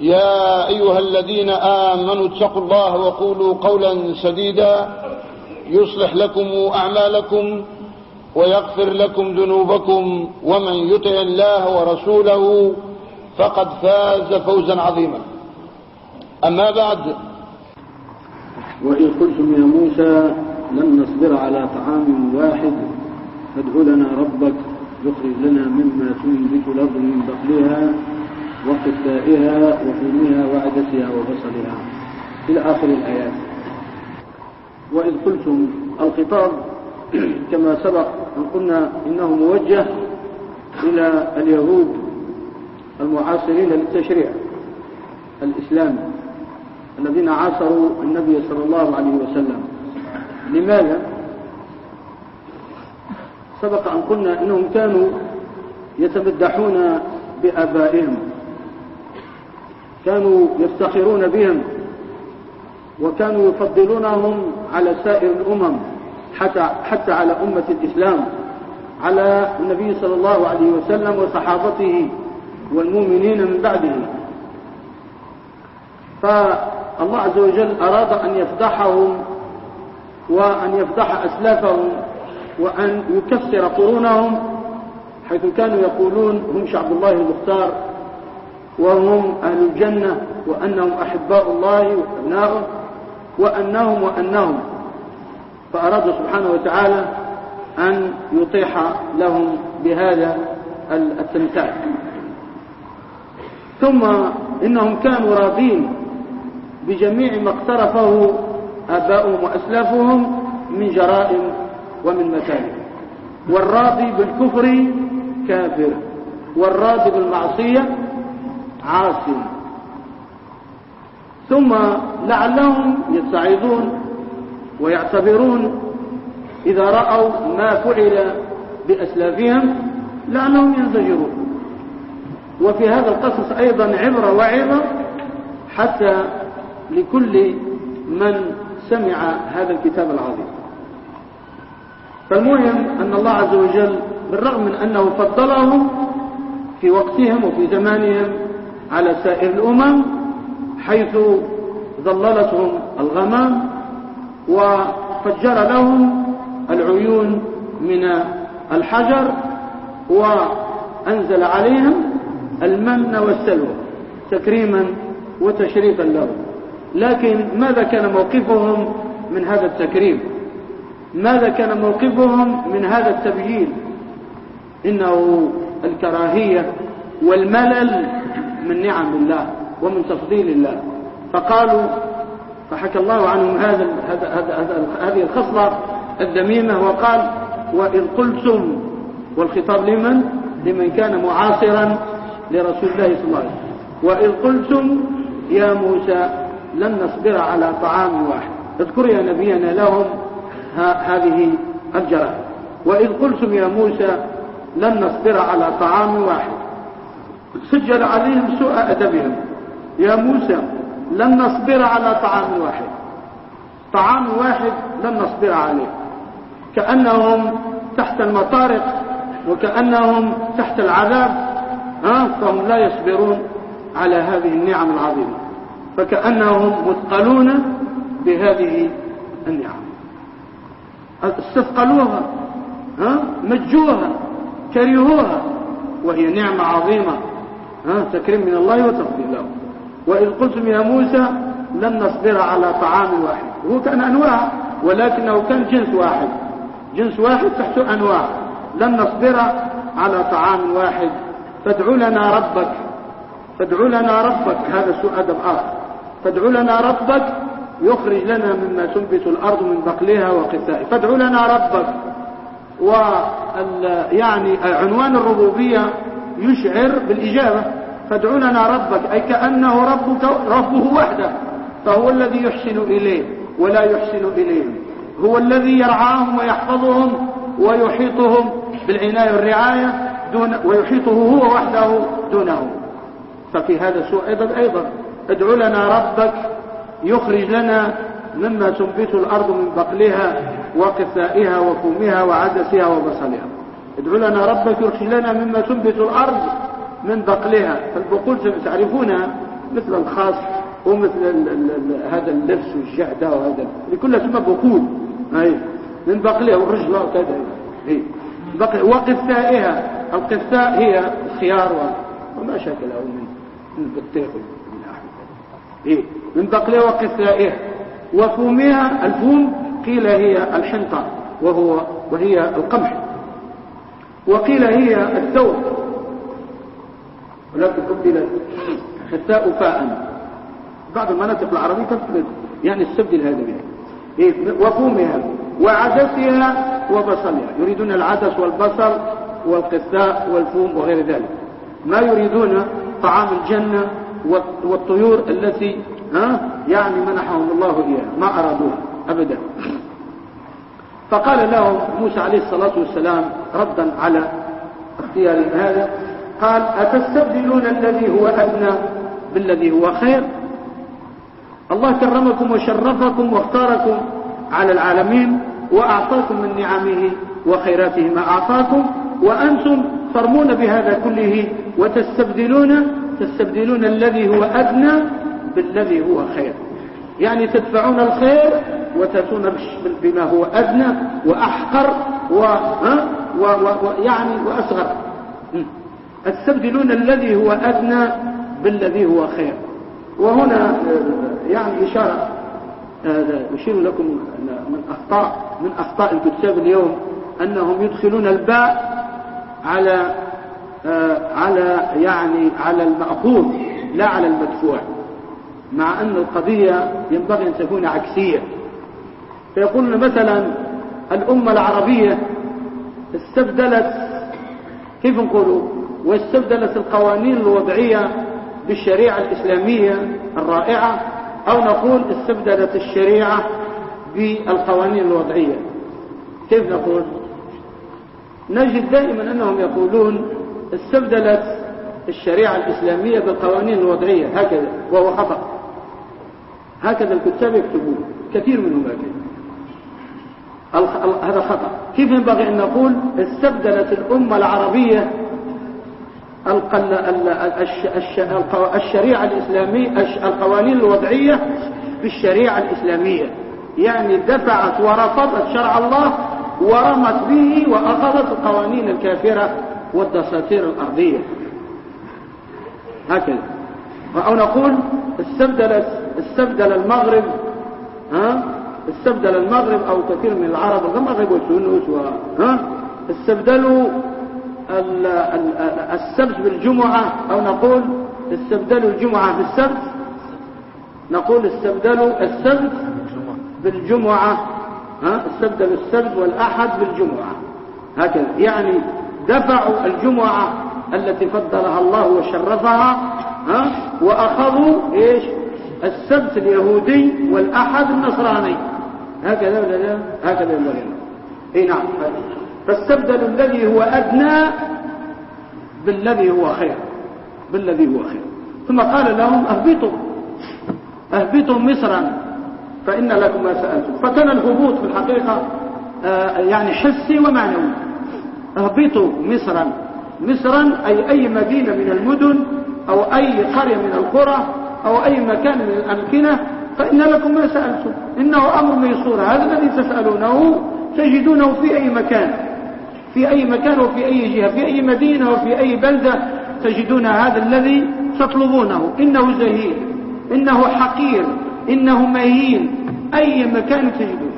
يا أيها الذين آمنوا اتقوا الله وقولوا قولا سديدا يصلح لكم أعمالكم ويغفر لكم ذنوبكم ومن يطع الله ورسوله فقد فاز فوزا عظيما. أما بعد وإن قلتم يا موسى لن نصبر على طعام واحد فادع لنا ربك يخرج لنا مما تنبت الأرض من بقلها وقثائها وفومها وعدسها وبصلها إلى آخر الآيات. وإذ قلتم الخطاب كما سبق أن قلنا إنه موجه إلى اليهود المعاصرين للتشريع الإسلامي الذين عاصروا النبي صلى الله عليه وسلم. لماذا؟ سبق أن قلنا إنهم كانوا يتمدحون بآبائهم. كانوا يفتخرون بهم وكانوا يفضلونهم على سائر الأمم حتى, حتى على أمة الإسلام على النبي صلى الله عليه وسلم وصحابته والمؤمنين من بعده. فالله عز وجل أراد أن يفضحهم وأن يفضح أسلافهم وأن يكسر قرونهم حيث كانوا يقولون هم شعب الله المختار وهم أهل الجنة وأنهم أحباء الله وأبناؤه وأنهم وأنهم. فأراد سبحانه وتعالى أن يطيح لهم بهذا التمثال. ثم إنهم كانوا راضين بجميع ما اقترفه آباؤهم وأسلافهم من جرائم ومن مكاره والراضي بالكفر كافر والراضي بالمعصية عاصي ثم لعلهم يتعظون ويعتبرون إذا رأوا ما فعل بأسلافهم لعلهم ينزجرون. وفي هذا القصص أيضا عبرة وعظة حتى لكل من سمع هذا الكتاب العظيم. فالمهم أن الله عز وجل بالرغم من أنه فضلهم في وقتهم وفي زمانهم على سائر الأمم حيث ظللتهم الغمام وفجر لهم العيون من الحجر وأنزل عليهم المن والسلوى تكريما وتشريفا لهم. لكن ماذا كان موقفهم من هذا التكريم؟ ماذا كان موقفهم من هذا التبجيل إنه الكراهية والملل من نعم الله ومن تفضيل الله. فقالوا فحكى الله عنهم هذا هذه الخصلة الذميمة وقال وإذ قلتم والخطاب لمن؟ لمن كان معاصرا لرسول الله صلى الله عليه وسلم. وإذ قلتم يا موسى لن نصبر على طعام واحد. اذكر يا نبينا لهم هذه الجرائم. وإذ قلتم يا موسى لن نصبر على طعام واحد. سجل عليهم سوء أدبهم. يا موسى لن نصبر على طعام واحد. طعام واحد لن نصبر عليه. كأنهم تحت المطارق وكأنهم تحت العذاب ها؟ فهم لا يصبرون على هذه النعم العظيمة. فكأنهم مثقلون بهذه النعم. استثقلوها ها؟ مجوها كرهوها وهي نعمة عظيمة. ها تكريم من الله وتفضيل له. وإذ قلتم يا موسى لن نصبر على طعام واحد. هو كان أنواع ولكنه كان جنس واحد. جنس واحد تحته أنواع. لن نصبر على طعام واحد. فادع لنا ربك. فادع لنا ربك. هذا سوء أدب آخر. فادع لنا ربك يخرج لنا مما تنبت الأرض من بقلها وقثائها. فادع لنا ربك. و يعني عنوان الربوبية يشعر بالإجابة. فادع لنا ربك أي كأنه ربك ربه وحده فهو الذي يحسن إليه ولا يحسن إليهم. هو الذي يرعاهم ويحفظهم ويحيطهم بالعناية والرعاية دون ويحيطه هو وحده دونه. ففي هذا سوء أيضا ادعو لنا ربك يخرج لنا مما تنبت الأرض من بقلها وقثائها وفومها وعدسها وبصلها. ادعو لنا ربك يخرج لنا مما تنبت الأرض من بقلها. فالبقول تعرفونها مثل الخاص ومثل ال ال ال هذا اللبس والشهدة وهذا. لكل اسمها بقول. هاي. من بقلها والرجلة وكذا هي. وقثائها القثاء هي الخيار وما شكله من البطيخ من إيه من بقلها وقثائها وفومها الفوم قيل هي الحنطة. وهو وهي القمح. وقيل هي الثوب. ولكن قبلت خثاء فاء. بعض المناطق العربية تفرد يعني السبدل هذا بها. وفومها وعدسها وبصلها. يريدون العدس والبصل والقثاء والفوم وغير ذلك. ما يريدون طعام الجنة والطيور التي ها يعني منحهم الله إياها. ما أرادوها. أبدا. فقال لهم موسى عليه الصلاة والسلام ردا على اختيار هذا قال أتستبدلون الذي هو أدنى بالذي هو خير؟ الله كرمكم وشرفكم واختاركم على العالمين وأعطاكم من نعمه وخيراته ما أعطاكم وأنتم ترمون بهذا كله وتستبدلون تستبدلون الذي هو أدنى بالذي هو خير. يعني تدفعون الخير وتأتون بما هو أدنى وأحقر ويعني وأصغر. تستبدلون الذي هو أدنى بالذي هو خير. وهنا يعني إشارة أشير لكم من أخطاء من أخطاء الكتاب اليوم أنهم يدخلون الباء على على يعني على المأخوذ لا على المدفوع. مع أن القضية ينبغي أن تكون عكسية. فيقولون مثلا الأمة العربية استبدلت كيف نقولوا؟ واستبدلت القوانين الوضعية بالشريعة الإسلامية الرائعة أو نقول استبدلت الشريعة بالقوانين الوضعية. كيف نقول؟ نجد دائما أنهم يقولون استبدلت الشريعة الإسلامية بالقوانين الوضعية هكذا وهو خطأ. هكذا الكتاب يكتبون كثير منهم هكذا هذا خطأ كيف ينبغي أن نقول استبدلت الأمة العربية الشريعة الإسلامية القوانين الوضعية بالشريعة الإسلامية. يعني دفعت ورفضت شرع الله ورمت به وأخذت القوانين الكافرة والدساتير الأرضية. هكذا. أو نقول استبدل استبدل المغرب ها؟ استبدل المغرب أو كثير من العرب المغرب وتونس ها؟ استبدلوا السبت بالجمعة أو نقول استبدلوا الجمعة بالسبت؟ نقول استبدلوا السبت بالجمعة ها؟ استبدلوا السبت والأحد بالجمعة هكذا. يعني دفعوا الجمعة التي فضلها الله وشرفها ها؟ وأخذوا إيش؟ السبت اليهودي والأحد النصراني. هكذا ولا لا؟ هكذا ينبغي إي نعم. فاستبدلوا الذي هو أدنى بالذي هو خير. بالذي هو خير. ثم قال لهم أهبطوا. أهبطوا مصرا. فإن لكم ما سألتم. فكان الهبوط في الحقيقة آه، يعني حسي ومعنوي. أهبطوا مصرا. مصرا أي أي مدينة من المدن أو أي قرية من القرى أو أي مكان من الأمكنة فإن لكم ما سألتم. إنه أمر ميسور. هذا الذي تسألونه تجدونه في أي مكان. في أي مكان وفي أي جهة في أي مدينة وفي أي بلدة تجدون هذا الذي تطلبونه. إنه زهير إنه حقير إنه مهين. أي مكان تجدوه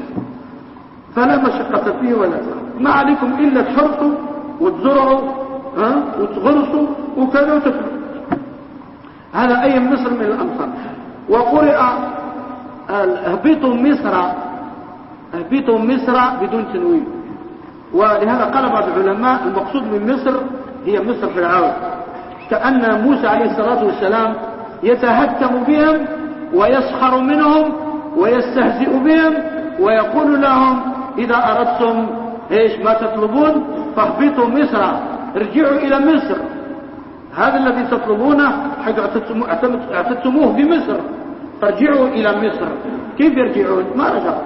فلا مشقة فيه ولا صعب ما عليكم إلا تحرثوا وتزرعوا ها وتغرسوا وكذا وتفلوا هذا أي مصر من الأمصار وقرئ اهبطوا مصر. اهبطوا مصر بدون تنوين. ولهذا قال بعض العلماء المقصود من مصر هي مصر فرعون. كأن موسى عليه الصلاة والسلام يتهكم بهم ويسخر منهم ويستهزئ بهم ويقول لهم إذا أردتم إيش ما تطلبون فاهبطوا مصر. ارجعوا إلى مصر. هذا الذي تطلبونه حيث أعتدتموه بمصر فارجعوا إلى مصر. كيف يرجعون؟ ما رجعوا.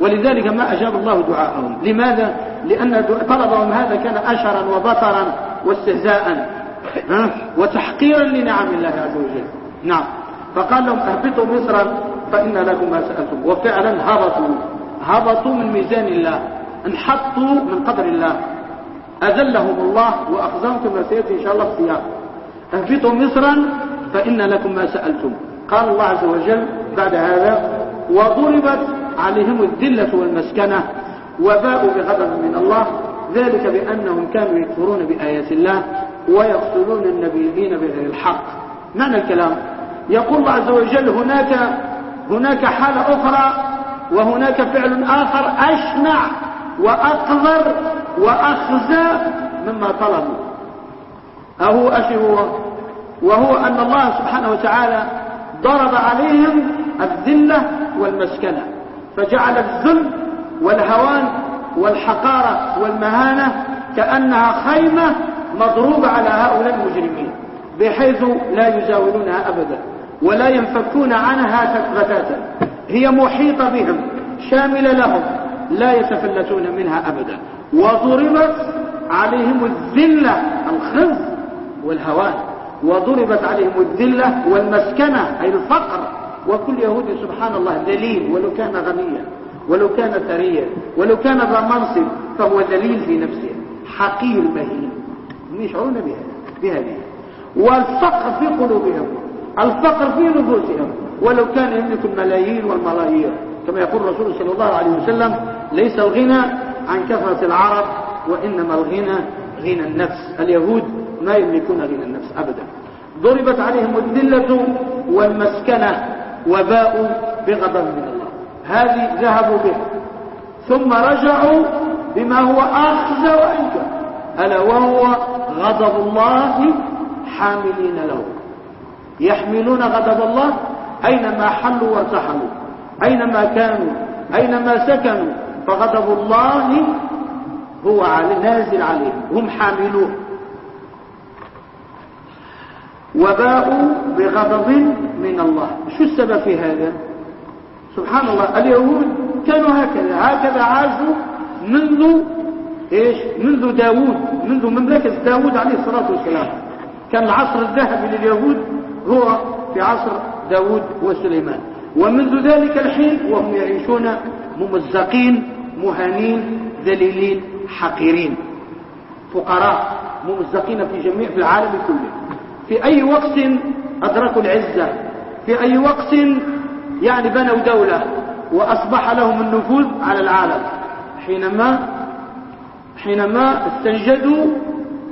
ولذلك ما أجاب الله دعاءهم. لماذا؟ لأن طلبهم هذا كان أشرا وبطرا واستهزاء. وتحقيرا لنعم الله عز وجل. نعم. فقال لهم اهبطوا مصرا فإن لكم ما سألتم. وفعلا هبطوا. هبطوا من ميزان الله. انحطوا من قدر الله. أذلهم الله وأخزمكم كما سيأتي إن شاء الله في اهبطوا مصرا فإن لكم ما سألتم. قال الله عز وجل بعد هذا وضربت عليهم الذلة والمسكنة وباءوا بغضب من الله. ذلك بأنهم كانوا يكفرون بآيات الله ويقتلون النبيين بغير الحق. معنى الكلام؟ يقول الله عز وجل هناك هناك حالة أخرى وهناك فعل آخر أشنع وأقذر وأخزى مما طلبوا. أهو أشي هو. وهو أن الله سبحانه وتعالى ضرب عليهم الذلة والمسكنة فجعل الذل والهوان والحقارة والمهانة كأنها خيمة مضروبة على هؤلاء المجرمين بحيث لا يزاولونها أبدا ولا ينفكون عنها بتاتا هي محيطة بهم شاملة لهم لا يتفلتون منها أبدا وضربت عليهم الذلة الخز والهوان. وضربت عليهم الذلة والمسكنة أي الفقر. وكل يهودي سبحان الله دليل ولو كان غنيا ولو كان ثريا ولو كان ذا منصب فهو دليل في نفسه. حقير مهين يشعرون بها بهذه والفقر في قلوبهم الفقر في نفوسهم. ولو كان يملك الملايين والملايير كما يقول الرسول صلى الله عليه وسلم ليس الغنى عن كثرة العرب وإنما الغنى غنى النفس. اليهود ما يملكون غنى النفس أبدا. ضربت عليهم الذلة والمسكنة وباءوا بغضب من الله. هذه ذهبوا به. ثم رجعوا بما هو أخزى وأنكر ألا وهو غضب الله حاملين له. يحملون غضب الله أينما حلوا وارتحلوا. أينما كانوا. أينما سكنوا. فغضب الله هو نازل عليهم. هم حاملوه وباءوا بغضب من الله. شو السبب في هذا؟ سبحان الله اليهود كانوا هكذا. هكذا عاشوا منذ إيش؟ منذ داوود منذ مملكة داوود عليه الصلاة والسلام. كان العصر الذهبي لليهود هو في عصر داوود وسليمان. ومنذ ذلك الحين وهم يعيشون ممزقين مهانين ذليلين حقيرين. فقراء ممزقين في جميع في العالم كله. في أي وقت أدركوا العزة في أي وقت يعني بنوا دولة وأصبح لهم النفوذ على العالم. حينما حينما استنجدوا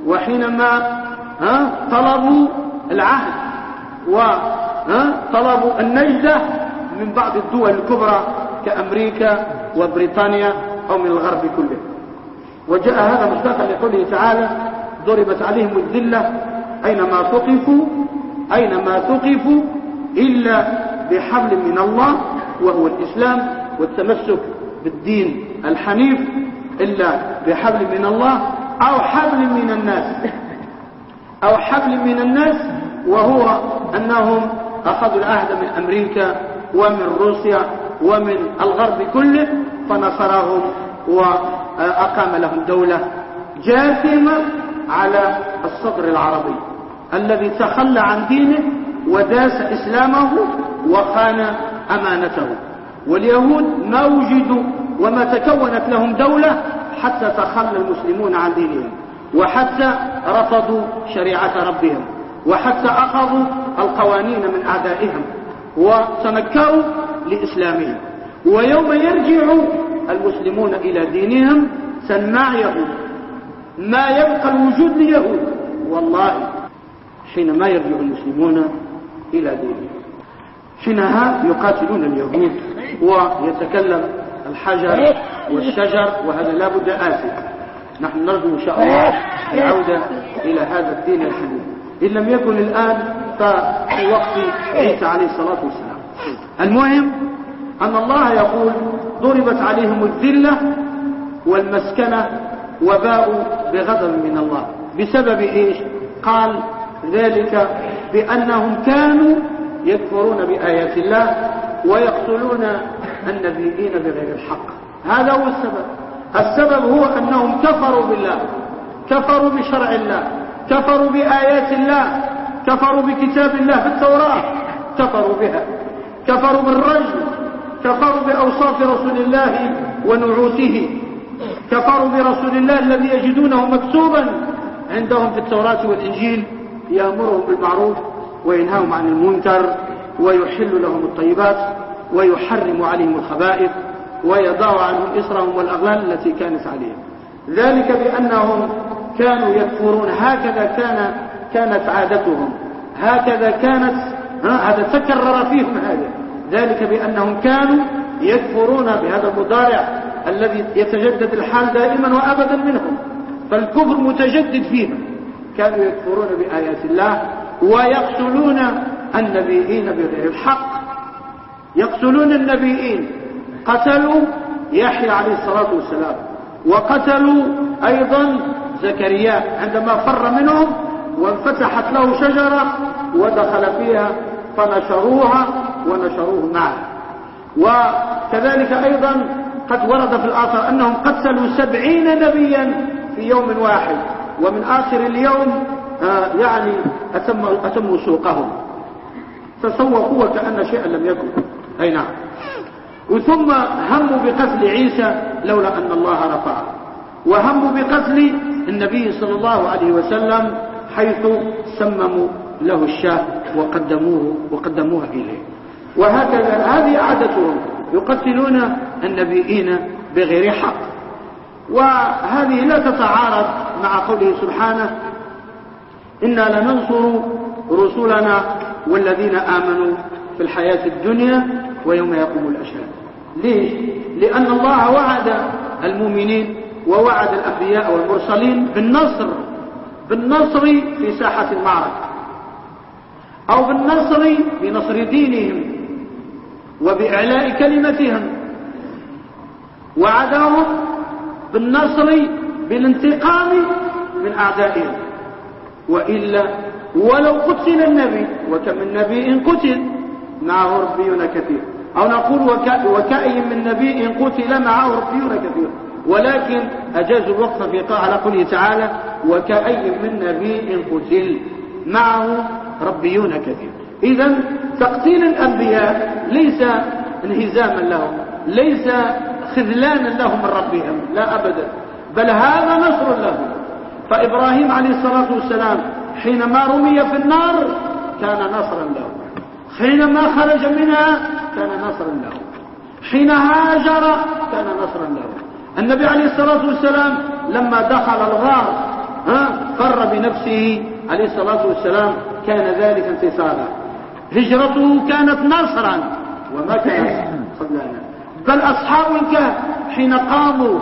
وحينما ها طلبوا العهد وطلبوا النجدة من بعض الدول الكبرى كأمريكا وبريطانيا أو من الغرب كله. وجاء هذا مصداقا لقوله تعالى ضربت عليهم الذلة أينما ثقفوا أينما ثقفوا إلا بحبل من الله وهو الإسلام والتمسك بالدين الحنيف إلا بحبل من الله أو حبل من الناس. أو حبل من الناس وهو أنهم أخذوا العهد من أمريكا ومن روسيا ومن الغرب كله فنصرهم وأقام لهم دولة جاثمة على الصدر العربي. الذي تخلى عن دينه وداس إسلامه وخان أمانته. واليهود ما وجدوا وما تكونت لهم دولة حتى تخلى المسلمون عن دينهم وحتى رفضوا شريعة ربهم وحتى أخذوا القوانين من أعدائهم وتنكروا لإسلامهم. ويوم يرجع المسلمون إلى دينهم سنماع يهود ما يبقى الوجود ليهود والله حينما يرجع المسلمون إلى دينهم. حينها يقاتلون اليهود ويتكلم الحجر والشجر وهذا لا بد آسف نحن نرجو إن شاء الله العودة إلى هذا الدين الحديث. إن لم يكن الآن ففي وقت عيسى عليه الصلاة والسلام. المهم أن الله يقول ضربت عليهم الذلة والمسكنة وباءوا بغضب من الله. بسبب إيش؟ قال ذلك بأنهم كانوا يكفرون بآيات الله ويقتلون النبيين بغير الحق. هذا هو السبب. السبب هو أنهم كفروا بالله كفروا بشرع الله كفروا بآيات الله كفروا بكتاب الله في التوراة كفروا بها. كفروا بالرجل كفروا بأوصاف رسول الله ونعوته كفروا برسول الله الذي يجدونه مكتوبا عندهم في التوراة والإنجيل. يأمرهم بالمعروف وينهاهم عن المنكر ويحل لهم الطيبات ويحرم عليهم الخبائث ويضع عنهم إسرهم والأغلال التي كانت عليهم. ذلك بأنهم كانوا يكفرون. هكذا كان كانت عادتهم. هكذا كانت هذا تكرر فيهم هذا. ذلك بأنهم كانوا يكفرون بهذا المضارع الذي يتجدد الحال دائما وأبدا منهم. فالكفر متجدد فيهم. كانوا يكفرون بآيات الله ويقتلون النبيين بغير الحق. يقتلون النبيين. قتلوا يحيى عليه الصلاة والسلام. وقتلوا أيضا زكريا. عندما فر منهم وانفتحت له شجرة ودخل فيها فنشروها ونشروه معه. وكذلك أيضا قد ورد في الآثار أنهم قتلوا سبعين نبيا في يوم واحد. ومن آخر اليوم آه يعني أتموا, أتموا سوقهم. تسوقوا وكأن شيئا لم يكن. أي نعم. وثم هموا بقتل عيسى لولا أن الله رفعه. وهموا بقتل النبي صلى الله عليه وسلم حيث سمموا له الشاه وقدموه وقدموها إليه. وهكذا هذه عادتهم يقتلون النبيين بغير حق. وهذه لا تتعارض مع قوله سبحانه إنا لننصر رسلنا والذين آمنوا في الحياة الدنيا ويوم يقوم الأشهاد ليش؟ لأن الله وعد المؤمنين ووعد الأنبياء والمرسلين بالنصر بالنصر في ساحة المعركة أو بالنصر بنصر دينهم وبإعلاء كلمتهم وعدهم بالنصر بالانتقام من أعدائهم وإلا ولو قتل النبي وكم من نبي قتل معه ربيون كثير. أو نقول وكأي من نبي قتل معه ربيون كثير. ولكن أجازوا الوقف في على قوله تعالى وكأي من نبي قتل معه ربيون كثير. إذا تقتيل الأنبياء ليس انهزاما لهم ليس خذلانا لهم من ربهم لا أبدا. بل هذا نصر لهم فإبراهيم عليه الصلاة والسلام حينما رمي في النار كان نصرا له. حينما خرج منها كان نصرا له. حين هاجر كان نصرا له. النبي عليه الصلاة والسلام لما دخل الغار فر بنفسه عليه الصلاة والسلام كان ذلك انتصارا. هجرته كانت نصرا وما كانت خذلانا بل أصحاب الكهف حين قاموا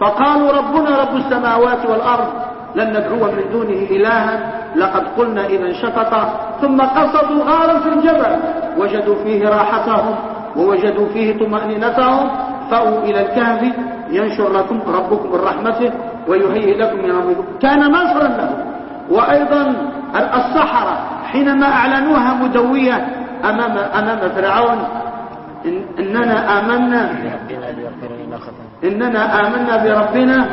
فقالوا ربنا رب السماوات والأرض لن ندعو من دونه إلها لقد قلنا إذا شططا ثم قصدوا غارا في الجبل وجدوا فيه راحتهم ووجدوا فيه طمأنينتهم فأووا إلى الكهف ينشر لكم ربكم من رحمته ويهيئ لكم من أمركم كان نصرا له. وأيضا السحرة حينما أعلنوها مدوية أمام, أمام فرعون إن إننا آمنا إننا آمنا بربنا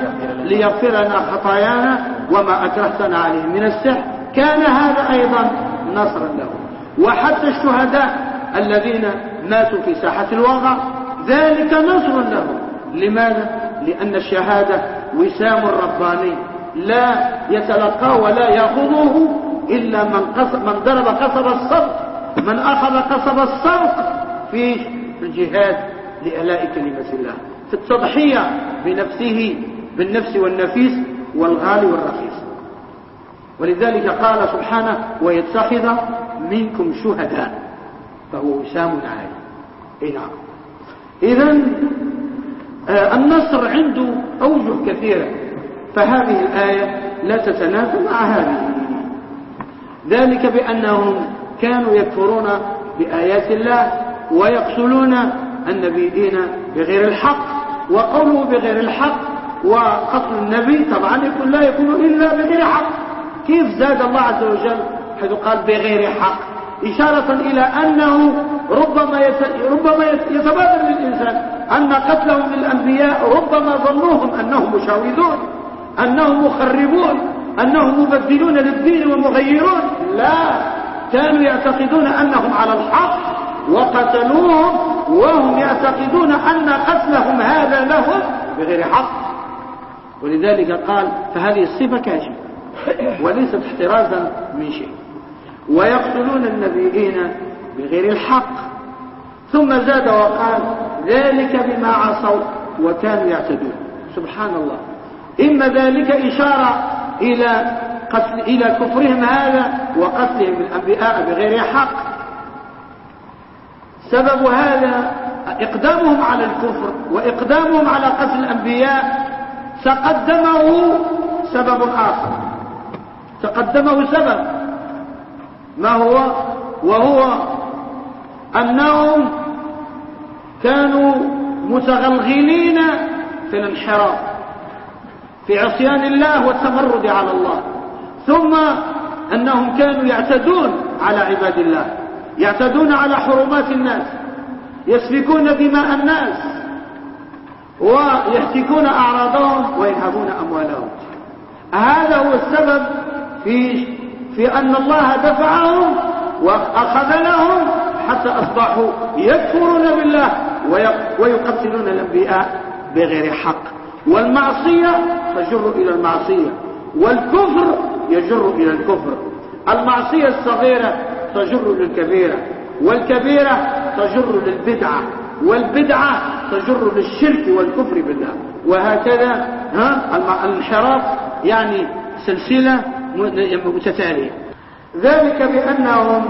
ليغفر لنا خطايانا وما أكرهتنا عليه من السحر. كان هذا أيضا نصرا له. وحتى الشهداء الذين ماتوا في ساحة الوغى ذلك نصر لهم لماذا؟ لأن الشهادة وسام رباني لا يتلقاه ولا يأخذه إلا من, قصب من ضرب قصب الصدق من أخذ قصب الصدق في الجهاد لإلاء كلمة الله. في التضحية بنفسه بالنفس والنفيس والغالي والرخيص. ولذلك قال سبحانه ويتخذ منكم شهداء. فهو وسام عالي اي نعم. اذا آه، النصر عنده أوجه كثيرة. فهذه الآية لا تتنافى مع هذه. ذلك بأنهم كانوا يكفرون بآيات الله ويقتلون النبيين بغير الحق. وقوله بغير الحق وقتل النبي طبعا يكون لا يكون إلا بغير حق. كيف زاد الله عز وجل حيث قال بغير حق؟ إشارة إلى أنه ربما ربما يتبادر للإنسان. أن قتلهم للأنبياء ربما ظنوهم أنهم مشاوذون أنهم مخربون أنهم مبدلون للدين ومغيرون. لا كانوا يعتقدون أنهم على الحق وقتلوهم وهم يعتقدون أن قتلهم هذا لهم بغير حق. ولذلك قال فهذه الصفة كاشفة وليست احترازا من شيء. ويقتلون النبيين بغير الحق. ثم زاد وقال ذلك بما عصوا وكانوا يعتدون. سبحان الله. إما ذلك إشارة إلى قتل إلى كفرهم هذا وقتلهم الأنبياء بغير حق. سبب هذا إقدامهم على الكفر وإقدامهم على قتل الأنبياء تقدمه سبب آخر. تقدمه سبب ما هو؟ وهو أنهم كانوا متغلغلين في الانحراف في عصيان الله والتمرد على الله ثم أنهم كانوا يعتدون على عباد الله. يعتدون على حرمات الناس يسفكون دماء الناس ويحتكون أعراضهم وينهبون أموالهم. هذا هو السبب في في أن الله دفعهم وأخذ لهم حتى أصبحوا يكفرون بالله ويقتلون الأنبياء بغير حق. والمعصية تجر إلى المعصية والكفر يجر إلى الكفر. المعصية الصغيرة تجر للكبيرة والكبيرة تجر للبدعة والبدعة تجر للشرك والكفر بالله. وهكذا ها الانحراف يعني سلسلة متتالية. ذلك بأنهم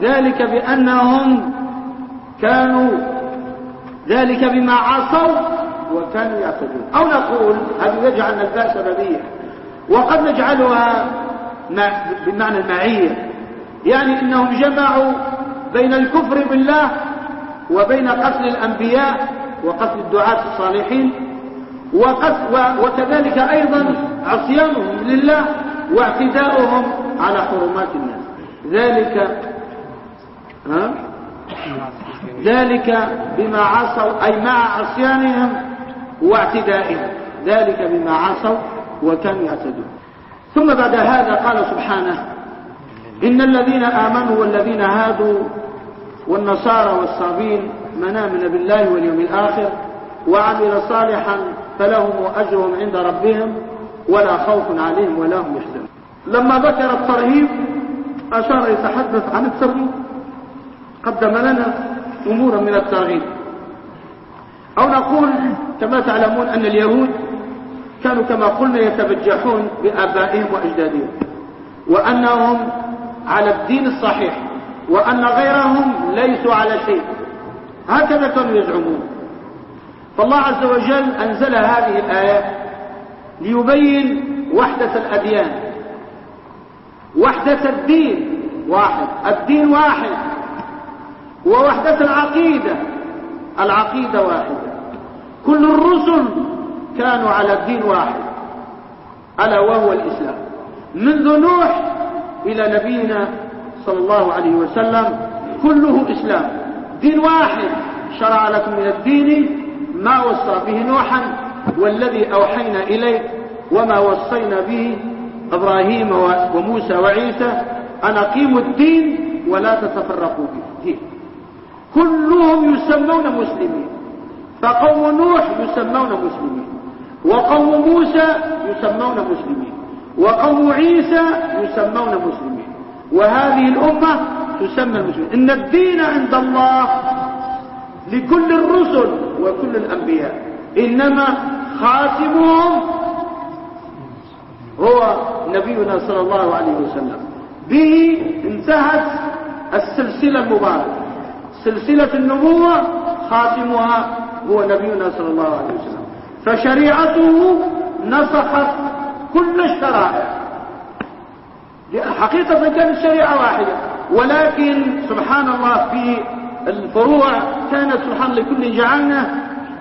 ذلك بأنهم كانوا ذلك بما عصوا وكانوا يعتدون. أو نقول هذا يجعل الباء سببية وقد نجعلها بمعنى المعية يعني إنهم جمعوا بين الكفر بالله وبين قتل الأنبياء وقتل الدعاة الصالحين وكذلك أيضا عصيانهم لله واعتداؤهم على حرمات الناس. ذلك ها؟ ذلك بما عصوا أي مع عصيانهم واعتدائهم. ذلك بما عصوا وكانوا يعتدون. ثم بعد هذا قال سبحانه إن الذين آمنوا والذين هادوا والنصارى والصابين من آمن بالله واليوم الآخر وعمل صالحا فلهم أجرهم عند ربهم ولا خوف عليهم ولا هم يحزنون. لما ذكر الترهيب أشار يتحدث عن الترهيب. قدم لنا أمورا من الترغيب أو نقول كما تعلمون أن اليهود كانوا كما قلنا يتبجحون بآبائهم وأجدادهم وأنهم على الدين الصحيح وأن غيرهم ليسوا على شيء. هكذا كانوا يزعمون. فالله عز وجل أنزل هذه الآيات ليبين وحدة الأديان. وحدة الدين واحد. الدين واحد. ووحدة العقيدة. العقيدة واحدة. كل الرسل كانوا على الدين واحد. ألا وهو الإسلام. منذ نوح إلى نبينا صلى الله عليه وسلم كله إسلام. دين واحد شرع لكم من الدين ما وصى به نوحا والذي أوحينا إليه وما وصينا به إبراهيم وموسى وعيسى. أن أقيموا الدين ولا تتفرقوا فيه كلهم يسمون مسلمين. فقوم نوح يسمون مسلمين. وقوم موسى يسمون مسلمين. وقوم عيسى يسمون مسلمين. وهذه الأمة تسمى المسلمين إن الدين عند الله لكل الرسل وكل الأنبياء. إنما خاتمهم هو نبينا صلى الله عليه وسلم. به انتهت السلسلة المباركة. سلسلة النبوة خاتمها هو نبينا صلى الله عليه وسلم. فشريعته نسخت كل الشرائع. حقيقة كانت شريعة واحدة. ولكن سبحان الله في الفروع كانت سبحان لكل جعلنا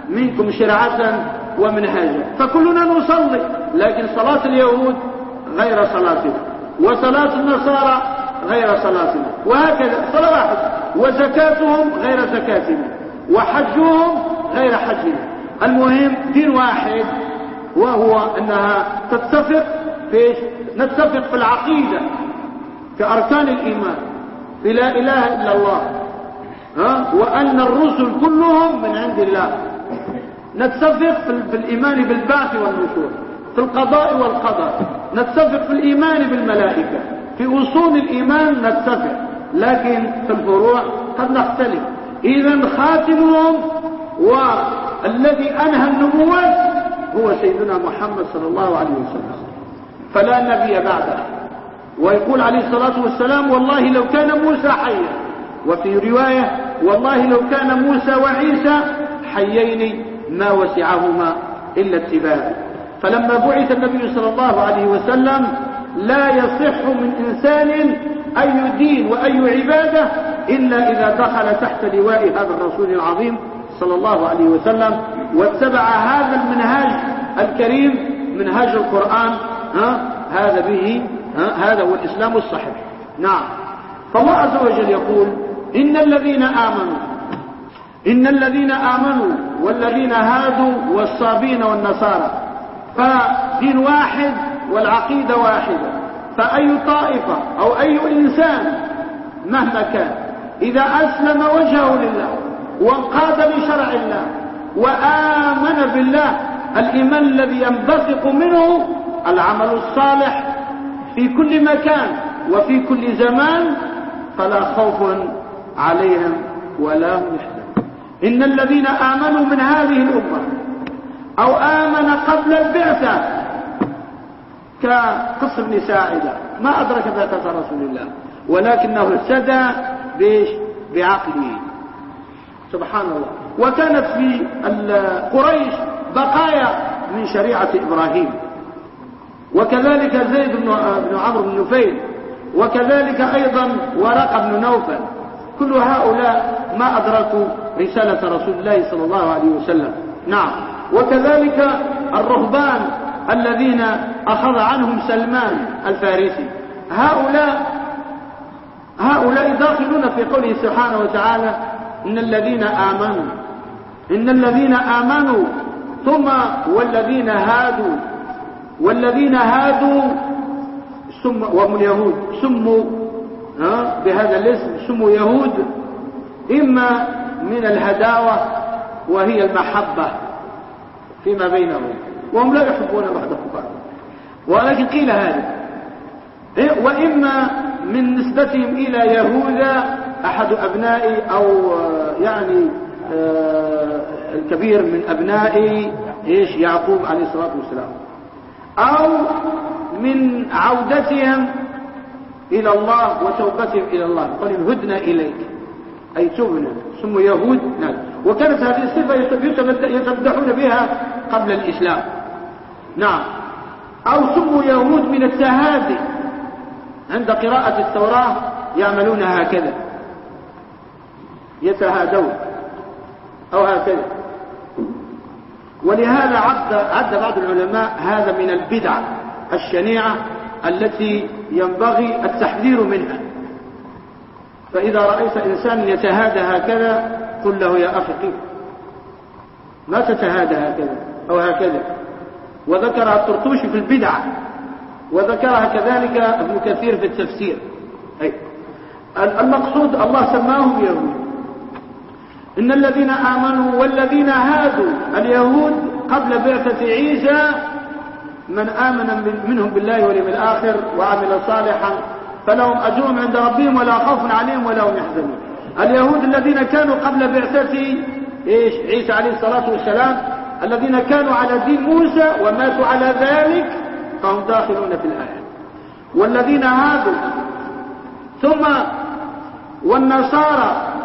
منكم شرعة ومنهاجا. فكلنا نصلي لكن صلاة اليهود غير صلاتنا. وصلاة النصارى غير صلاتنا. وهكذا صلاة واحدة. وزكاتهم غير زكاتنا. وحجهم غير حجنا. المهم دين واحد. وهو أنها تتفق في نتفق في العقيدة في اركان الإيمان. في لا إله إلا الله. ها؟ وأن الرسل كلهم من عند الله. نتفق في الإيمان بالبعث والنشور في القضاء والقدر. نتفق في الإيمان بالملائكة. في أصول الإيمان نتفق لكن في الفروع قد نختلف. اذا خاتمهم والذي أنهى النبوات هو سيدنا محمد صلى الله عليه وسلم. فلا نبي بعده. ويقول عليه الصلاة والسلام والله لو كان موسى حيا. وفي رواية والله لو كان موسى وعيسى حيين ما وسعهما إلا اتباعه. فلما بعث النبي صلى الله عليه وسلم لا يصح من إنسان أي دين وأي عبادة إلا إذا دخل تحت لواء هذا الرسول العظيم صلى الله عليه وسلم واتبع هذا المنهاج الكريم منهاج القرآن ها هذا به ها هذا هو الإسلام الصحيح. نعم. فالله عز وجل يقول إن الذين آمنوا إن الذين آمنوا والذين هادوا والصابين والنصارى فدين واحد والعقيدة واحدة فأي طائفة أو أي إنسان مهما كان إذا أسلم وجهه لله وانقاد لشرع الله وآمن بالله الإيمان الذي ينبثق منه العمل الصالح في كل مكان وفي كل زمان فلا خوف عليهم ولا هم يحزنون. إن الذين آمنوا من هذه الأمة أو آمن قبل البعثة كقصر بن ساعدة ما أدرك بعثة رسول الله ولكنه اهتدى بعقله. سبحان الله وكانت في قريش بقايا من شريعة إبراهيم. وكذلك زيد بن عمرو بن نفيل. وكذلك أيضا ورقة بن نوفل. كل هؤلاء ما أدركوا رسالة رسول الله صلى الله عليه وسلم. نعم. وكذلك الرهبان الذين أخذ عنهم سلمان الفارسي. هؤلاء هؤلاء داخلون في قوله سبحانه وتعالى إن الذين آمنوا إن الذين آمنوا ثم والذين هادوا والذين هادوا سم وهم اليهود سموا بهذا الاسم سموا يهود إما من الهداوة وهي المحبة فيما بينهم وهم لا يحبون بعضهم بعضا ولكن قيل هذا إيه، وإما من نسبتهم إلى يهوذا أحد أبنائي أو يعني آه، الكبير من أبناء إيش؟ يعقوب عليه الصلاة والسلام. أو من عودتهم إلى الله وتوبتهم إلى الله قال هدنا إليك. أي تبنا ثم يهود نعم وكانت هذه الصفة يتمدحون بها قبل الإسلام. نعم. أو سموا يهود من التهادي. عند قراءة التوراة يعملون هكذا. يتهادون أو هكذا. ولهذا عد, عد بعض العلماء هذا من البدع الشنيعة التي ينبغي التحذير منها. فإذا رأيت إنسان يتهادى هكذا قل له يا أخي قف ما تتهادى هكذا أو هكذا. وذكرها الطرطوشي في البدع. وذكرها كذلك ابن كثير في التفسير. أي المقصود الله سماهم يهود إن الذين آمنوا والذين هادوا اليهود قبل بعثة عيسى من آمن منهم بالله واليوم الآخر وعمل صالحا فلهم أجرهم عند ربهم ولا خوف عليهم ولا هم يحزنون. اليهود الذين كانوا قبل بعثة إيش؟ عيسى عليه الصلاة والسلام الذين كانوا على دين موسى وماتوا على ذلك فهم داخلون في الآية. والذين هادوا ثم والنصارى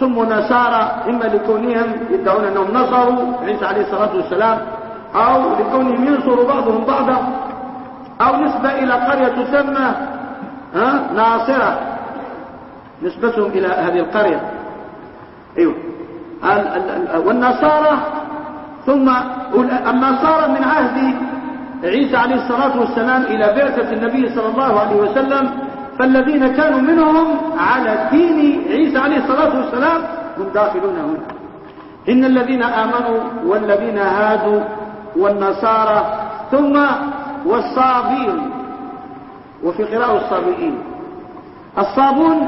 سموا نصارى إما لكونهم يدعون أنهم نصروا عيسى عليه الصلاة والسلام أو لكونهم ينصروا بعضهم بعضا أو نسبة إلى قرية تسمى ناصرة. نسبتهم إلى هذه القرية. أيوه. والنصارى ثم النصارى من عهد عيسى عليه الصلاة والسلام إلى بعثة النبي صلى الله عليه وسلم فالذين كانوا منهم على دين عيسى عليه الصلاة والسلام هم داخلون هنا. إن الذين آمنوا والذين هادوا والنصارى ثم والصابين. وفي قراءة الصابئين. الصابون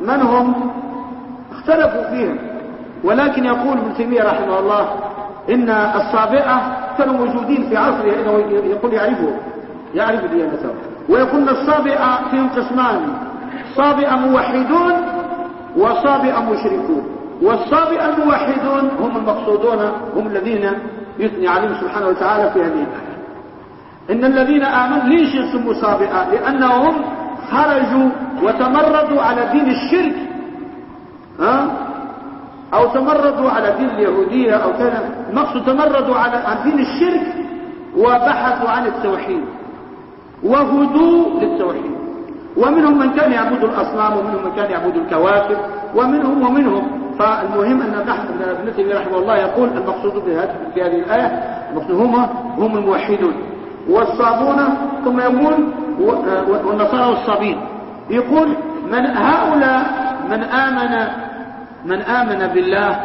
من هم؟ اختلفوا فيهم. ولكن يقول ابن تيمية رحمه الله إن الصابئة كانوا موجودين في عصره يقول يعرفه يعرف ديانته ويكون الصابئة فيهم قسمان صابئة موحدون وصابئة مشركون. والصابئة الموحدون هم المقصودون هم الذين يثني عليهم سبحانه وتعالى في هذه الآية. إن الذين آمنوا ليش يسموا صابئة لأنهم خرجوا وتمردوا على دين الشرك. ها؟ أو تمردوا على دين اليهودية أو كان مقصود تمردوا على دين الشرك وبحثوا عن التوحيد. وهدوا للتوحيد. ومنهم من كان يعبد الأصنام ومنهم من كان يعبد الكواكب ومنهم ومنهم. فالمهم أن نحن ابن تيمية رحمه الله يقول المقصود في هذه الآية المقصود هم هم الموحدون. والصابون ثم يقول والنصارى والصابين. يقول من هؤلاء من آمن من آمن بالله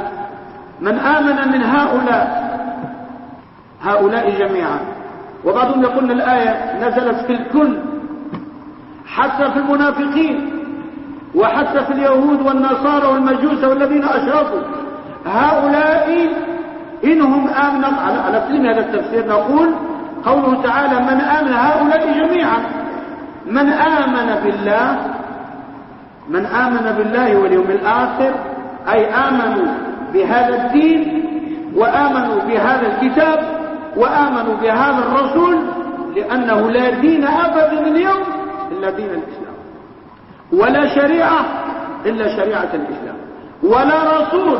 من آمن من هؤلاء هؤلاء جميعا. وبعضهم يقول الآية نزلت في الكل حتى في المنافقين وحتى في اليهود والنصارى والمجوس والذين أشرفوا. هؤلاء إنهم آمنوا على سلم هذا التفسير. نقول قوله تعالى من آمن هؤلاء جميعا. من آمن بالله من آمن بالله واليوم الآخر أي آمنوا بهذا الدين وآمنوا بهذا الكتاب وآمنوا بهذا الرسول لأنه لا دين أبدا اليوم إلا دين الإسلام. ولا شريعة إلا شريعة الإسلام. ولا رسول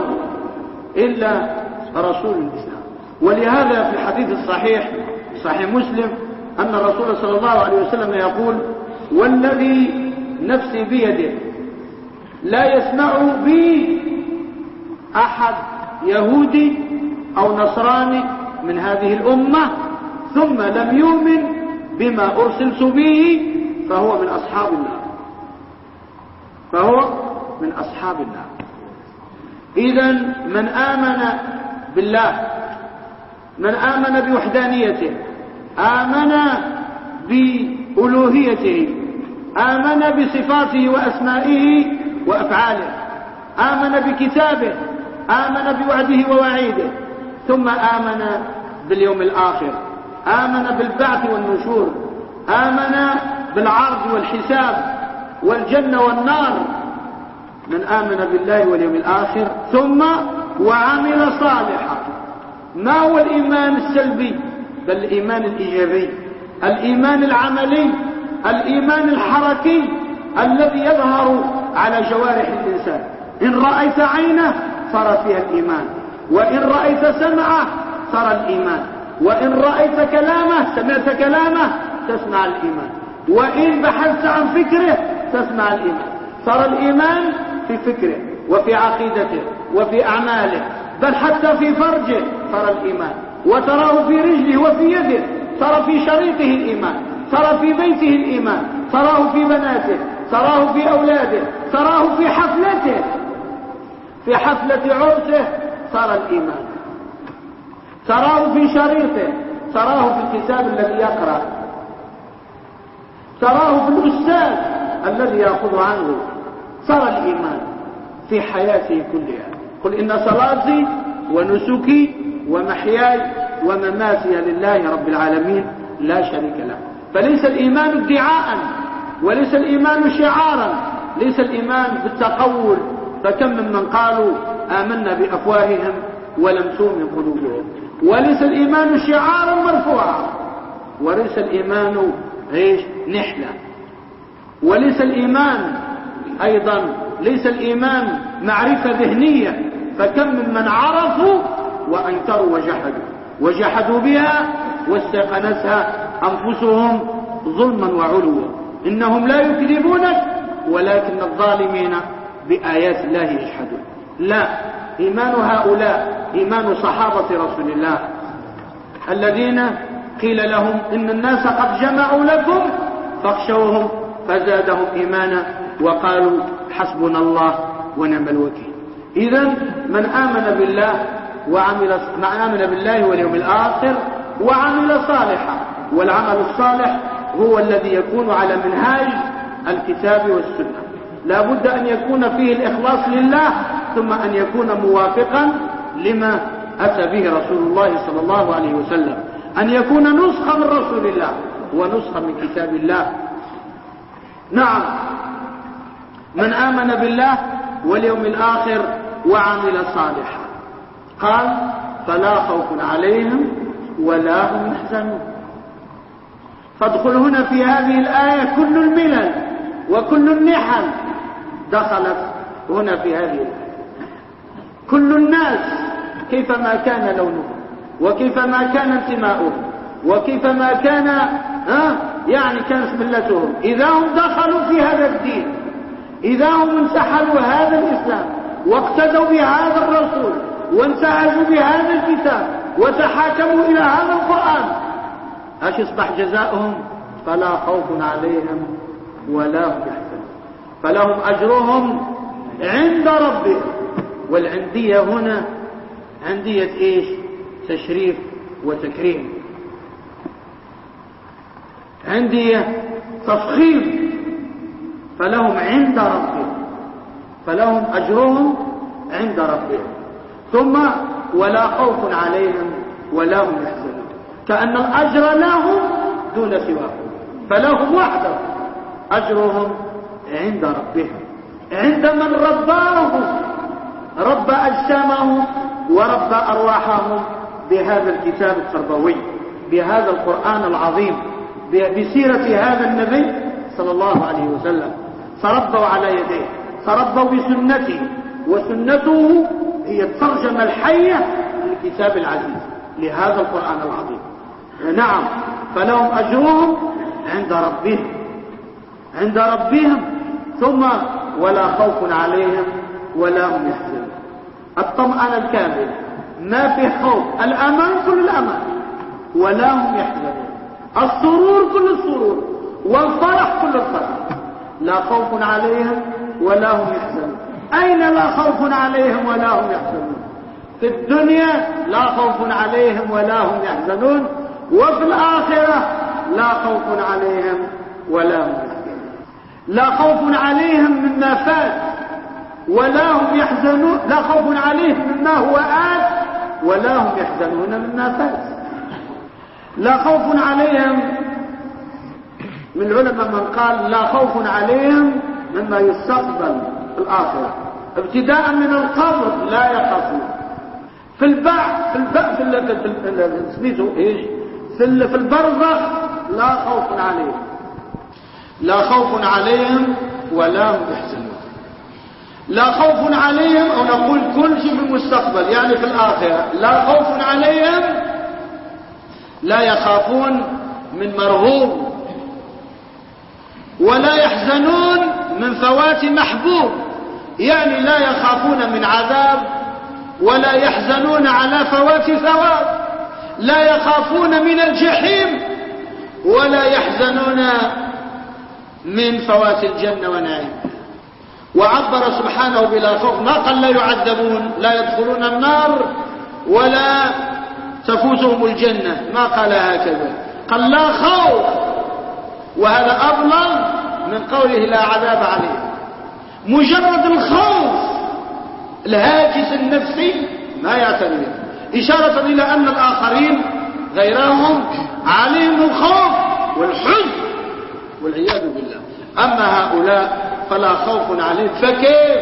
إلا رسول الإسلام. ولهذا في الحديث الصحيح صحيح مسلم أن الرسول صلى الله عليه وسلم يقول والذي نفسي بيده لا يسمع بي أحد يهودي أو نصراني من هذه الأمة ثم لم يؤمن بما أرسلت به فهو من أصحاب النار. فهو من أصحاب النار. إذا من آمن بالله من آمن بوحدانيته آمن بألوهيته آمن بصفاته وأسمائه وأفعاله آمن بكتابه آمن بوعده ووعيده ثم آمن باليوم الآخر. آمن بالبعث والنشور. آمن بالعرض والحساب والجنة والنار. من آمن بالله واليوم الآخر ثم وعمل صالحا. ما هو الإيمان السلبي؟ بل الإيمان الإيجابي الإيمان العملي الإيمان الحركي الذي يظهر على جوارح الإنسان. إن رأيت عينه صار فيها الإيمان. وإن رأيت سمعه صار الإيمان. وإن رأيت كلامه سمعت كلامه تسمع الإيمان. وإن بحثت عن فكره تسمع الإيمان. صار الإيمان في فكره وفي عقيدته وفي أعماله. بل حتى في فرجه صار الإيمان. وتراه في رجله وفي يده صار في شريطه الإيمان. صار في بيته الإيمان. تراه في بناته. تراه في أولاده. تراه في حفلته. في حفلة عرسه صار الإيمان. تراه في شريطه تراه في الكتاب الذي يقرأ تراه في الأستاذ الذي يأخذ عنه صار الإيمان في حياته كلها. قل إن صلاتي ونسكي ومحياي ومماتي لله رب العالمين لا شريك له. فليس الإيمان ادعاء وليس الإيمان شعارا ليس الإيمان بالتقول. فكم من من قالوا آمنا بأفواههم ولم تؤمن قلوبهم. وليس الإيمان شعارا مرفوعا وليس الإيمان إيش؟ نحلة. وليس الإيمان أيضا ليس الإيمان معرفة ذهنية. فكم ممن عرفوا وأنكروا وجحدوا. وجحدوا بها واستيقنتها أنفسهم ظلما وعلوا. إنهم لا يكذبونك ولكن الظالمين بآيات الله يجحدون. لا إيمان هؤلاء إيمان صحابة رسول الله. الذين قيل لهم إن الناس قد جمعوا لكم فاخشوهم فزادهم إيمانا وقالوا حسبنا الله ونعم الوكيل. إذا من آمن بالله وعمل من آمن بالله واليوم الآخر وعمل صالحا والعمل الصالح هو الذي يكون على منهاج الكتاب والسنة. لا بد أن يكون فيه الإخلاص لله ثم أن يكون موافقا لما أتى به رسول الله صلى الله عليه وسلم. أن يكون نسخة من رسول الله ونسخة من كتاب الله. نعم. من آمن بالله واليوم الآخر وعمل صالحا. قال فلا خوف عليهم ولا هم يحزنون. فادخل هنا في هذه الآية كل الملل وكل النحل. دخلت هنا في هذه الآية كل الناس كيفما كان لونهم وكيفما كان انتماؤهم وكيفما كان ها يعني كانت ملتهم. إذا هم دخلوا في هذا الدين إذا هم انسحلوا هذا الإسلام واقتدوا بهذا الرسول وانتهزوا بهذا الكتاب وتحاكموا إلى هذا القرآن إيش يصبح جزاؤهم؟ فلا خوف عليهم ولا هم فلهم أجرهم عند ربهم والعندية هنا عندية إيش؟ تشريف وتكريم. عندية تفخيم. فلهم عند ربهم فلهم أجرهم عند ربهم ثم ولا خوف عليهم ولا هم يحزنون. كأن الأجر لهم دون سواهم. فلهم وحدهم أجرهم عند ربهم عند من رباهم رب أجسامهم ورب أرواحهم بهذا الكتاب التربوي بهذا القرآن العظيم بسيرة هذا النبي صلى الله عليه وسلم. تربوا على يديه تربوا بسنته وسنته هي الترجمة الحية للكتاب العزيز لهذا القرآن العظيم. نعم فلهم أجرهم عند ربهم عند ربهم. ثم ولا خوف عليهم ولا هم يحزنون. الطمأنة الكاملة ما في خوف. الأمان كل الأمان. ولا هم يحزنون. السرور كل السرور. والفرح كل الفرح. لا خوف عليهم ولا هم يحزنون. أين لا خوف عليهم ولا هم يحزنون؟ في الدنيا لا خوف عليهم ولا هم يحزنون. وفي الآخرة لا خوف عليهم ولا هم يحزنون. لا خوف عليهم مما فات ولا هم يحزنون لا خوف عليهم مما هو آت ولا هم يحزنون مما فات. لا خوف عليهم من العلماء من قال لا خوف عليهم مما يستقبل في الآخرة. ابتداء من القبر لا يخافون. في البعث في البعث في سميته إيش؟ في البرزخ لا خوف عليهم. لا خوف عليهم ولا هم يحزنون. لا خوف عليهم أو نقول كل شيء في المستقبل يعني في الآخرة لا خوف عليهم لا يخافون من مرهوب ولا يحزنون من فوات محبوب يعني لا يخافون من عذاب ولا يحزنون على فوات ثواب لا يخافون من الجحيم ولا يحزنون من فوات الجنة ونعيم وعبر سبحانه بلا خوف ما قال لا يعذبون لا يدخلون النار ولا تفوتهم الجنة. ما قال هكذا. قال لا خوف وهذا أبلغ من قوله لا عذاب عليه. مجرد الخوف الهاجس النفسي ما يعتني إشارة إلى أن الآخرين غيرهم عليهم الخوف والحزن. والعياذ بالله. أما هؤلاء فلا خوف عليهم. فكيف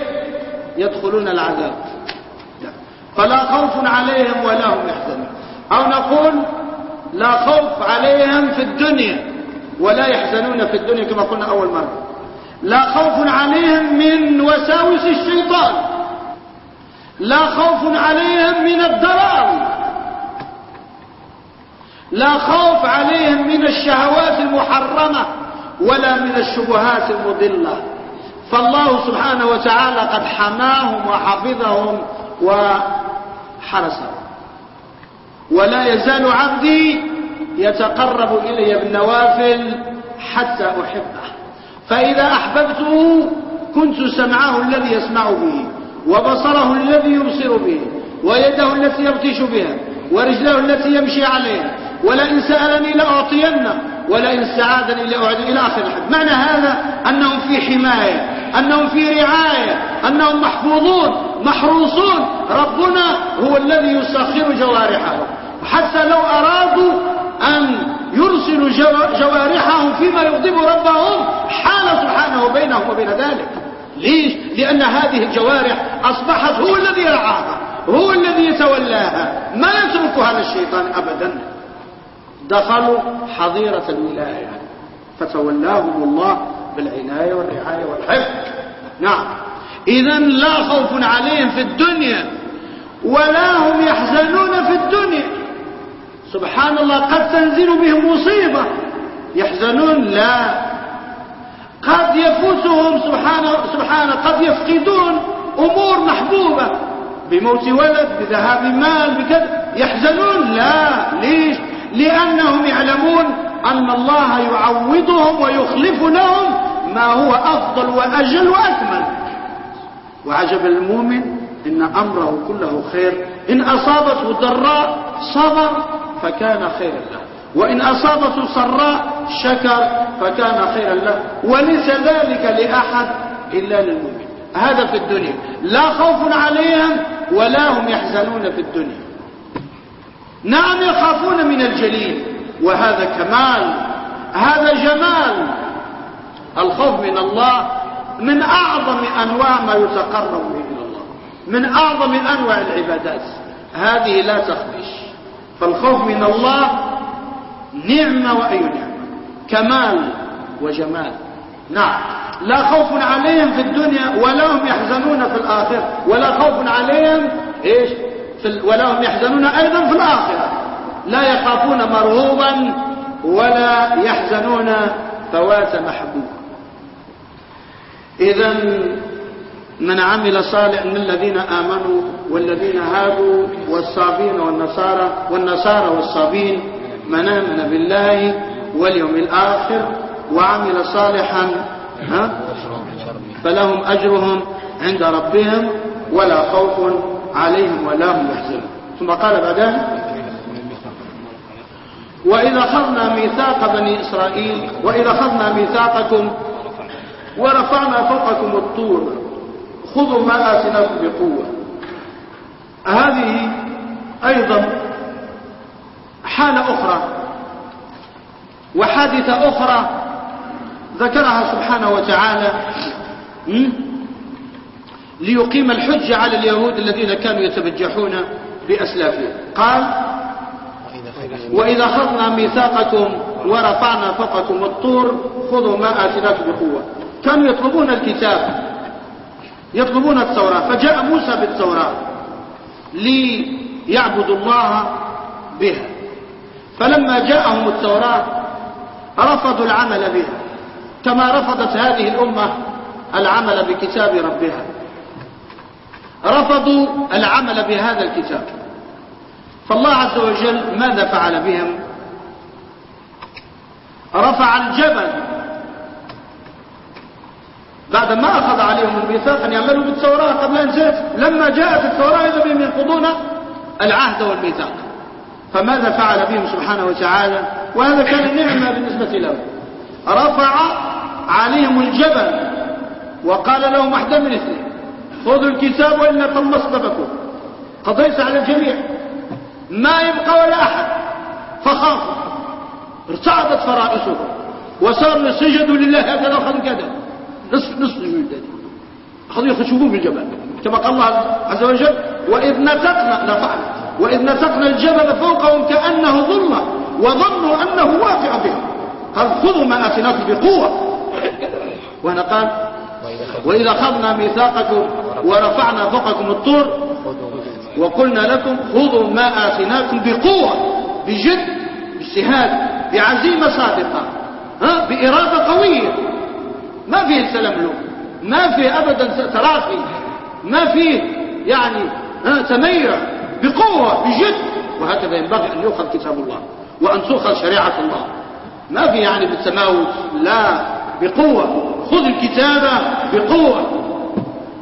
يدخلون العذاب؟ فلا خوف عليهم ولا هم يحزنون. أو نقول لا خوف عليهم في الدنيا ولا يحزنون في الدنيا كما قلنا أول مرة. لا خوف عليهم من وساوس الشيطان. لا خوف عليهم من الضلال لا خوف عليهم من الشهوات المحرمة. ولا من الشبهات المضلة. فالله سبحانه وتعالى قد حماهم وحفظهم وحرسهم. ولا يزال عبدي يتقرب إلي بالنوافل حتى أحبه. فإذا أحببته كنت سمعه الذي يسمع به وبصره الذي يبصر به ويده التي يبطش بها ورجله التي يمشي عليها ولئن سألني لأعطينه. ولئن استعاذني لأعدي إلى آخر الحد معنى هذا أنهم في حماية أنهم في رعاية أنهم محفوظون محروسون. ربنا هو الذي يسخر جوارحهم. حتى لو أرادوا أن يرسلوا جوارحهم فيما يغضب ربهم حال سبحانه بينهم وبين ذلك. ليش؟ لأن هذه الجوارح أصبحت هو الذي يرعاها هو الذي يتولاها. ما يتركها للشيطان أبدا. دخلوا حظيرة الولاية. فتولاهم الله بالعناية والرعاية والحفظ. نعم. إذا لا خوف عليهم في الدنيا ولا هم يحزنون في الدنيا. سبحان الله قد تنزل بهم مصيبة. يحزنون؟ لا. قد يفوتهم سبحانه, سبحانه قد يفقدون أمور محبوبة. بموت ولد بذهاب مال بكذا. يحزنون؟ لا. ليش؟ لأنهم يعلمون أن الله يعوضهم ويخلف لهم ما هو أفضل وأجل وأكمل. وعجب المؤمن إن أمره كله خير. إن أصابته ضراء صبر فكان خيرا له. وإن أصابته سراء شكر فكان خيرا له. وليس ذلك لأحد إلا للمؤمن. هذا في الدنيا. لا خوف عليهم ولا هم يحزنون في الدنيا. نعم يخافون من الجليل وهذا كمال هذا جمال. الخوف من الله من أعظم أنواع ما يتقرب به إلى الله من أعظم أنواع العبادات. هذه لا تخدش فالخوف من الله نعمة وأي نعمة كمال وجمال. نعم لا خوف عليهم في الدنيا ولا هم يحزنون في الآخرة ولا خوف عليهم إيش؟ ولا هم يحزنون أيضا في الآخرة. لا يخافون مرهوبا ولا يحزنون فوات محبوب. إذا من عمل صالح من الذين آمنوا والذين هادوا والصابين والنصارى والنصارى والصابين من آمن بالله واليوم الآخر وعمل صالحا ها؟ فلهم أجرهم عند ربهم ولا خوف عليهم ولا هم يحزنون. ثم قال بعدها وإذا أخذنا ميثاق بني إسرائيل وإذا أخذنا ميثاقكم ورفعنا فوقكم الطور خذوا ما آتناكم بقوة. هذه أيضا حالة أخرى وحادثة أخرى ذكرها سبحانه وتعالى ليقيم الحجة على اليهود الذين كانوا يتبجحون بأسلافهم. قال وإذا أخذنا ميثاقكم ورفعنا فوقكم الطور خذوا ما آتناكم بقوة. كانوا يطلبون الكتاب يطلبون التوراة فجاء موسى بالتوراة ليعبدوا الله بها. فلما جاءهم التوراة رفضوا العمل بها كما رفضت هذه الأمة العمل بكتاب ربها. رفضوا العمل بهذا الكتاب. فالله عز وجل ماذا فعل بهم؟ رفع الجبل. بعد ما أخذ عليهم الميثاق أن يعملوا بالتوراة قبل أن جاءت لما جاءت التوراة إذا بهم ينقضون العهد والميثاق. فماذا فعل بهم سبحانه وتعالى؟ وهذا كان نعمة بالنسبة له رفع عليهم الجبل وقال لهم واحدة من اثنين. خذوا الكتاب وإلا طمس بكم. قضيت على الجميع. ما يبقى ولا أحد. فخافوا. ارتعدت فرائسهم. وصاروا يسجدوا لله هكذا وخذوا كذا نصف نصف الجنود أخذوا يخشبون بالجبل كما قال الله عز وجل. وإذ نتقنا نفعنا وإذ نتقنا الجبل فوقهم كأنه ظلة وظنوا أنه واقع بهم قال خذوا ما آتيناكم بقوة. وهنا قال وإذا أخذنا ميثاقكم ورفعنا فوقكم الطور وقلنا لكم خذوا ما آتيناكم بقوة بجد باجتهاد بعزيمة صادقة ها بإرادة قوية. ما فيه السلام ما فيه أبدا تراخي ما فيه يعني تميع بقوة بجد. وهكذا ينبغي أن يؤخذ كتاب الله وأن تؤخذ شريعة الله. ما في يعني بالتماوت لا بقوة. خذ الكتابة بقوة.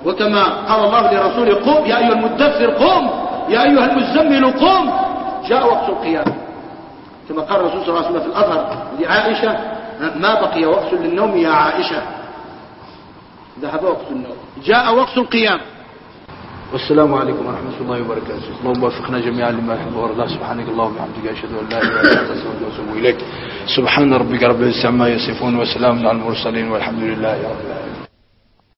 وكما قال الله لرسوله قم يا أيها المدثر قم يا أيها المزمل قم. جاء وقت القيامة. كما قال الرسول صلى الله عليه وسلم في الأثر لعائشة ما بقي وقت للنوم يا عائشة. ذهب وقت النوم. جاء وقت القيامة. والسلام عليكم ورحمة الله وبركاته. اللهم وفقنا جميعا لما يحب ويرضى. سبحانك اللهم وبحمدك أشهد أن لا إله إلا أنت أستغفرك وأتوب إليك. سبحان ربك رب العزة عما يصفون وسلام على المرسلين والحمد لله رب العالمين.